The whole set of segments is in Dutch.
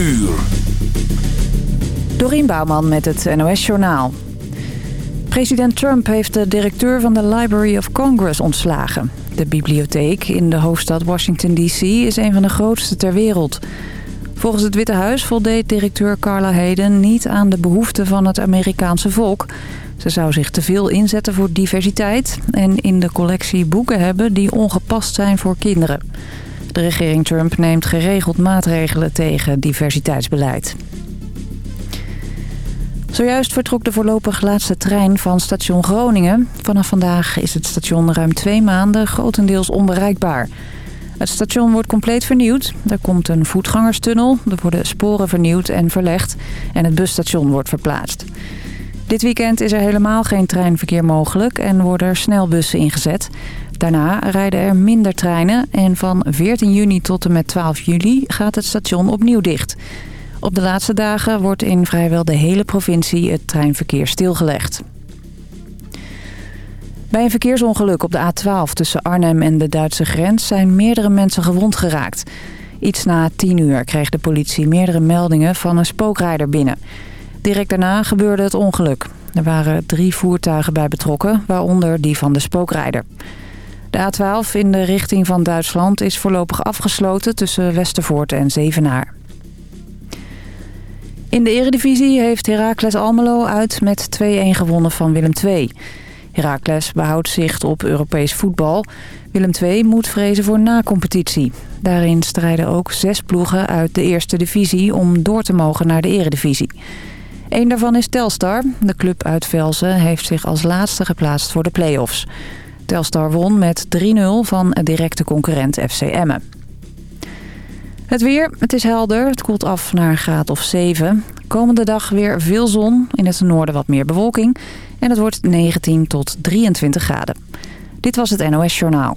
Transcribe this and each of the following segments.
uur. Dorien Bouwman met het NOS Journaal. President Trump heeft de directeur van de Library of Congress ontslagen. De bibliotheek in de hoofdstad Washington D.C. is een van de grootste ter wereld. Volgens het Witte Huis voldeed directeur Carla Hayden niet aan de behoeften van het Amerikaanse volk. Ze zou zich te veel inzetten voor diversiteit en in de collectie boeken hebben die ongepast zijn voor kinderen. De regering Trump neemt geregeld maatregelen tegen diversiteitsbeleid. Zojuist vertrok de voorlopig laatste trein van station Groningen. Vanaf vandaag is het station ruim twee maanden grotendeels onbereikbaar. Het station wordt compleet vernieuwd. Er komt een voetgangerstunnel, er worden sporen vernieuwd en verlegd... en het busstation wordt verplaatst. Dit weekend is er helemaal geen treinverkeer mogelijk en worden er snelbussen ingezet. Daarna rijden er minder treinen en van 14 juni tot en met 12 juli gaat het station opnieuw dicht... Op de laatste dagen wordt in vrijwel de hele provincie het treinverkeer stilgelegd. Bij een verkeersongeluk op de A12 tussen Arnhem en de Duitse grens zijn meerdere mensen gewond geraakt. Iets na 10 uur kreeg de politie meerdere meldingen van een spookrijder binnen. Direct daarna gebeurde het ongeluk. Er waren drie voertuigen bij betrokken, waaronder die van de spookrijder. De A12 in de richting van Duitsland is voorlopig afgesloten tussen Westervoort en Zevenaar. In de eredivisie heeft Heracles Almelo uit met 2-1 gewonnen van Willem II. Heracles behoudt zicht op Europees voetbal. Willem II moet vrezen voor na-competitie. Daarin strijden ook zes ploegen uit de eerste divisie om door te mogen naar de eredivisie. Eén daarvan is Telstar. De club uit Velzen heeft zich als laatste geplaatst voor de play-offs. Telstar won met 3-0 van directe concurrent FC Emmen. Het weer, het is helder. Het koelt af naar een graad of 7. Komende dag weer veel zon. In het noorden wat meer bewolking. En het wordt 19 tot 23 graden. Dit was het NOS Journaal.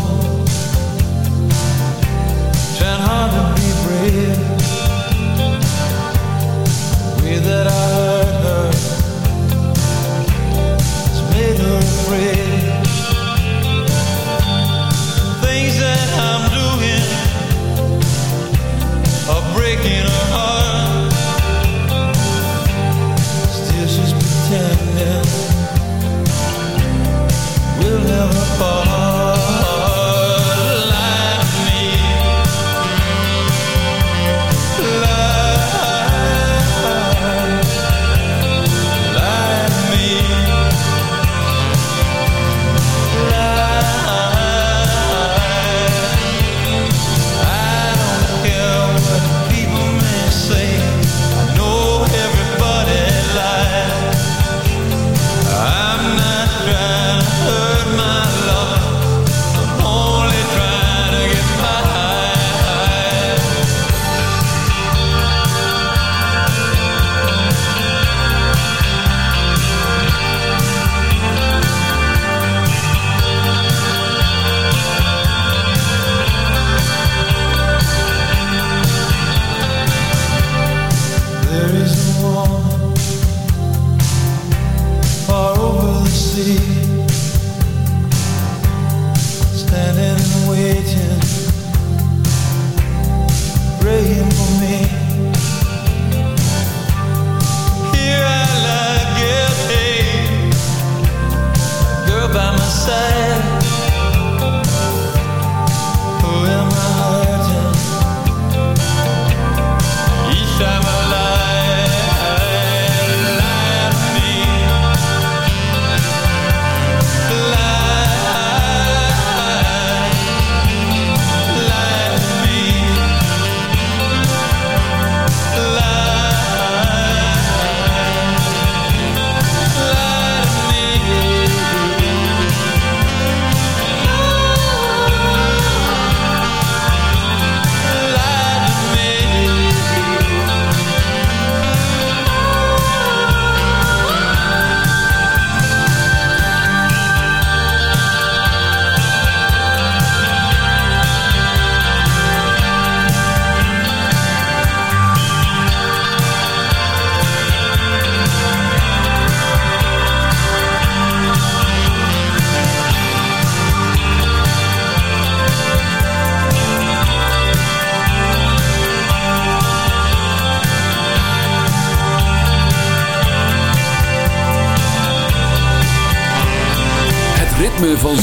fall.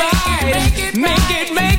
Right. Make it, make it right.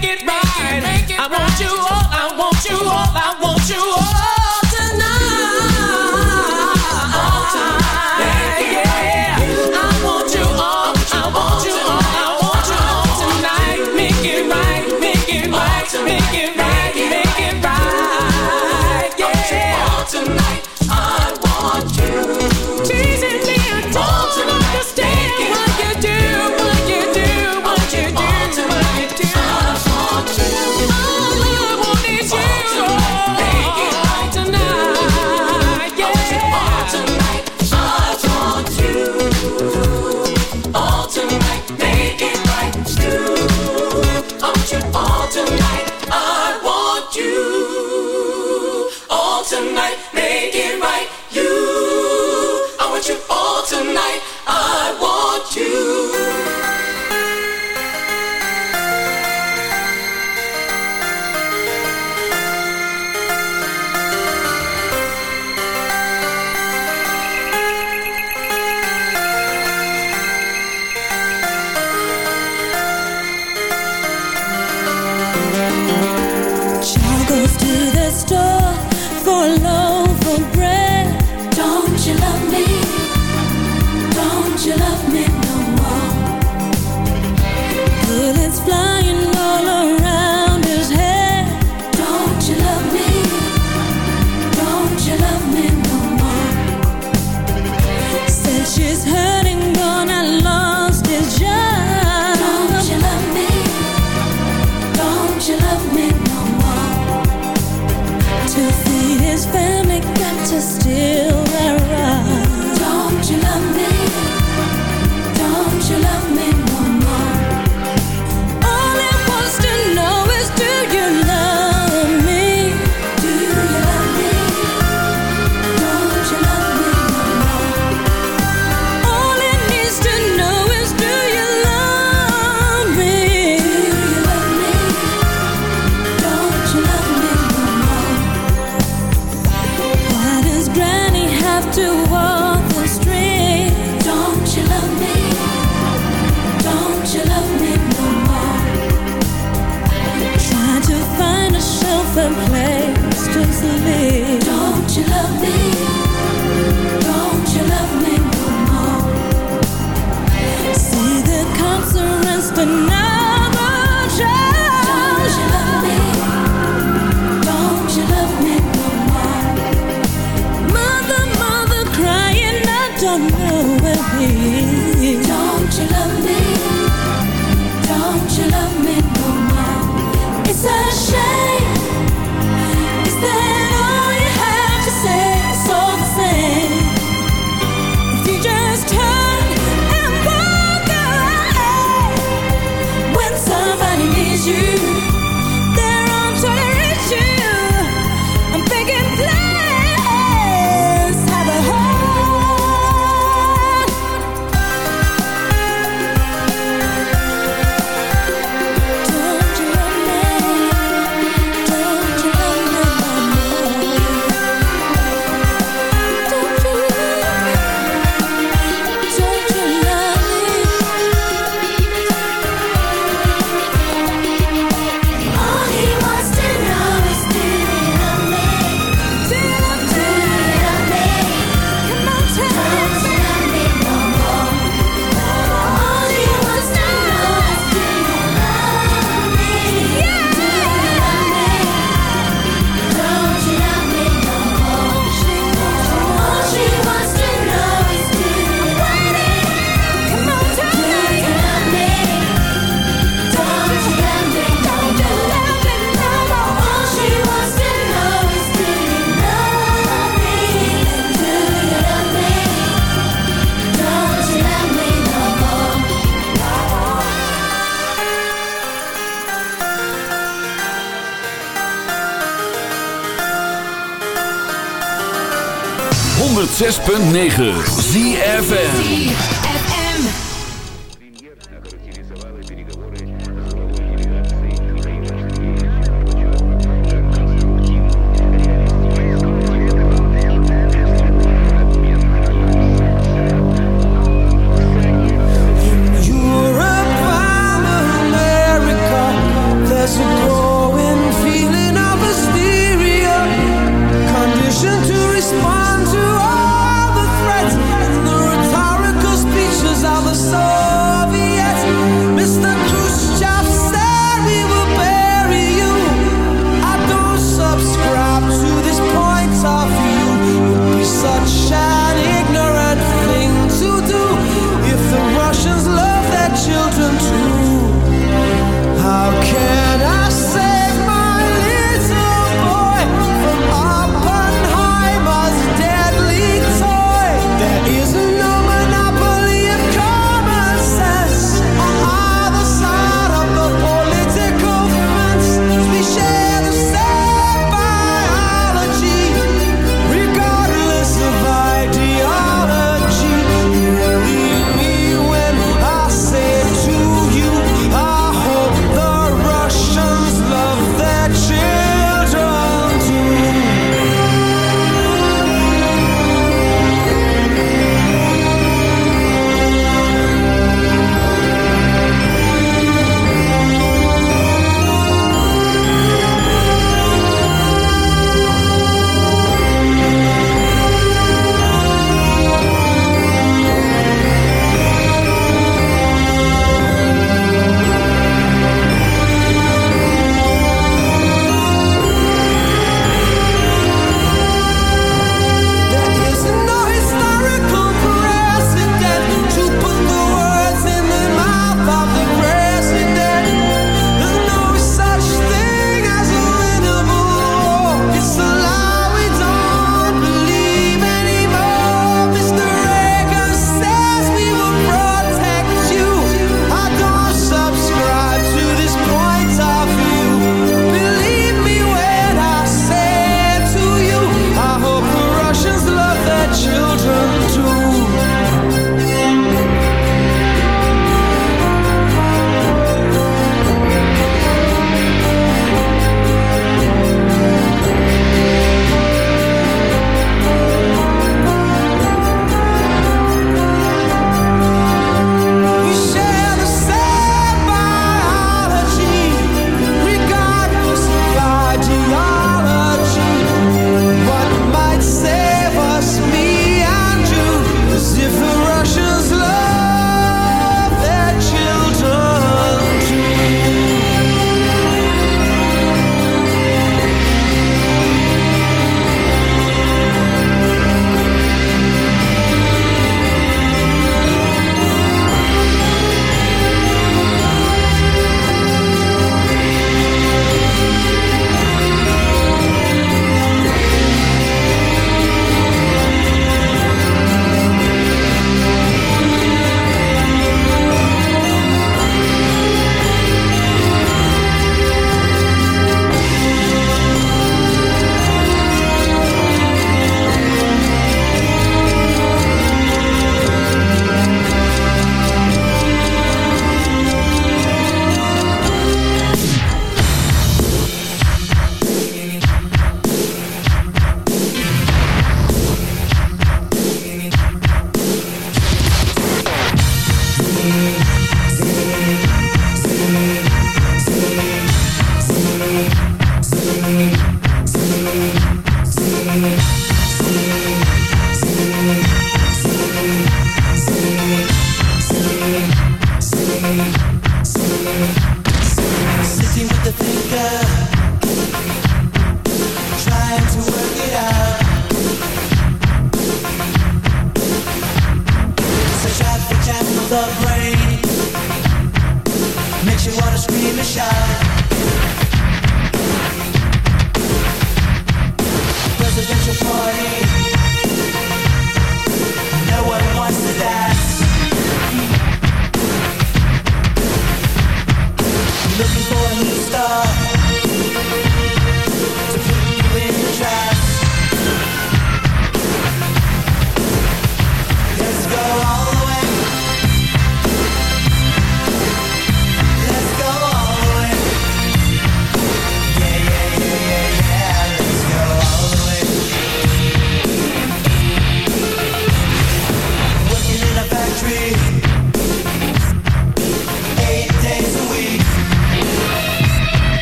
106.9 scream and shout.